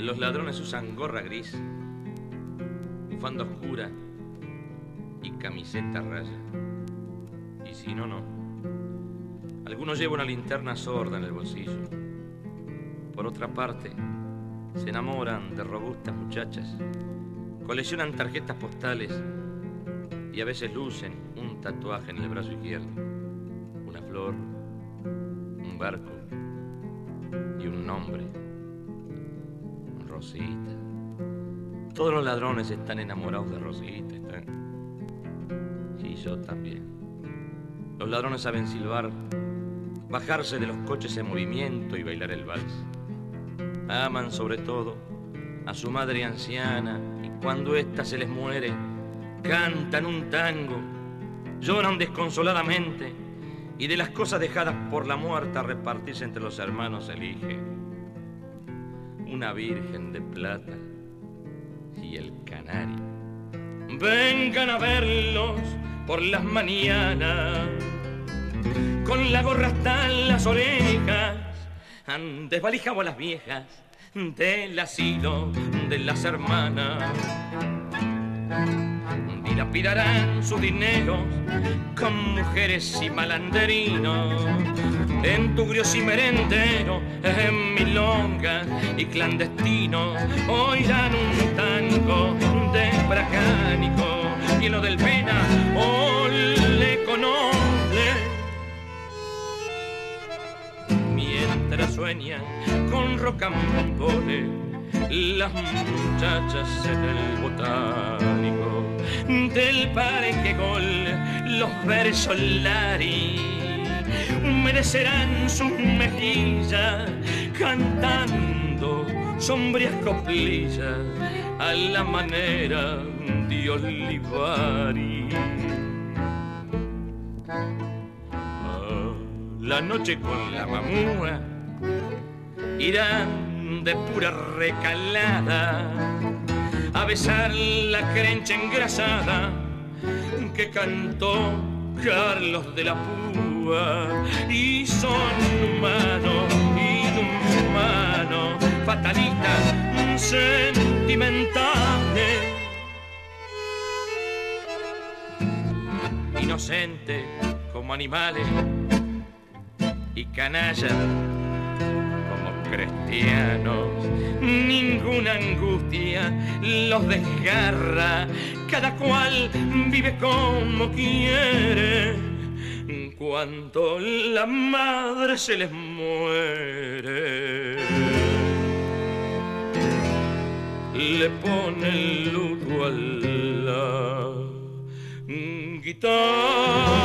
Los ladrones usan gorra gris, bufanda oscura y camiseta raya. Y si no, no. Algunos llevan una linterna sorda en el bolsillo. Por otra parte, se enamoran de robustas muchachas, coleccionan tarjetas postales y a veces lucen un tatuaje en el brazo izquierdo. Una flor, un barco y un nombre. Rosita. Todos los ladrones están enamorados de Rosita. Están... Y yo también. Los ladrones saben silbar, bajarse de los coches en movimiento y bailar el vals. Aman sobre todo a su madre anciana y cuando ésta se les muere, cantan un tango, lloran desconsoladamente y de las cosas dejadas por la muerta repartirse entre los hermanos elige una virgen de plata y el canario. Vengan a verlos por las mañanas, con la gorra hasta las orejas, desvalijamos a las viejas del asilo de las hermanas. Dilapidarán sus dineros con mujeres y malanderinos, en tugrios y merendero, en milongas y clandestino, oirán un tango de bracánico lo del pena, ole con ole. Mientras sueñan con rocambole las muchachas en el botánico del que gol los versos lari humedecerán sus mejillas cantando sombrías coplillas a la manera de Olivari. Ah, la noche con la mamúa irán de pura recalada a besar la crencha engrasada que cantó Carlos de la Púa y son humanos, inhumanos, fatalistas, sentimentales, inocentes como animales y canallas cristianos, ninguna angustia los desgarra, cada cual vive como quiere. Cuando la madre se les muere, le pone el luto a la guitarra.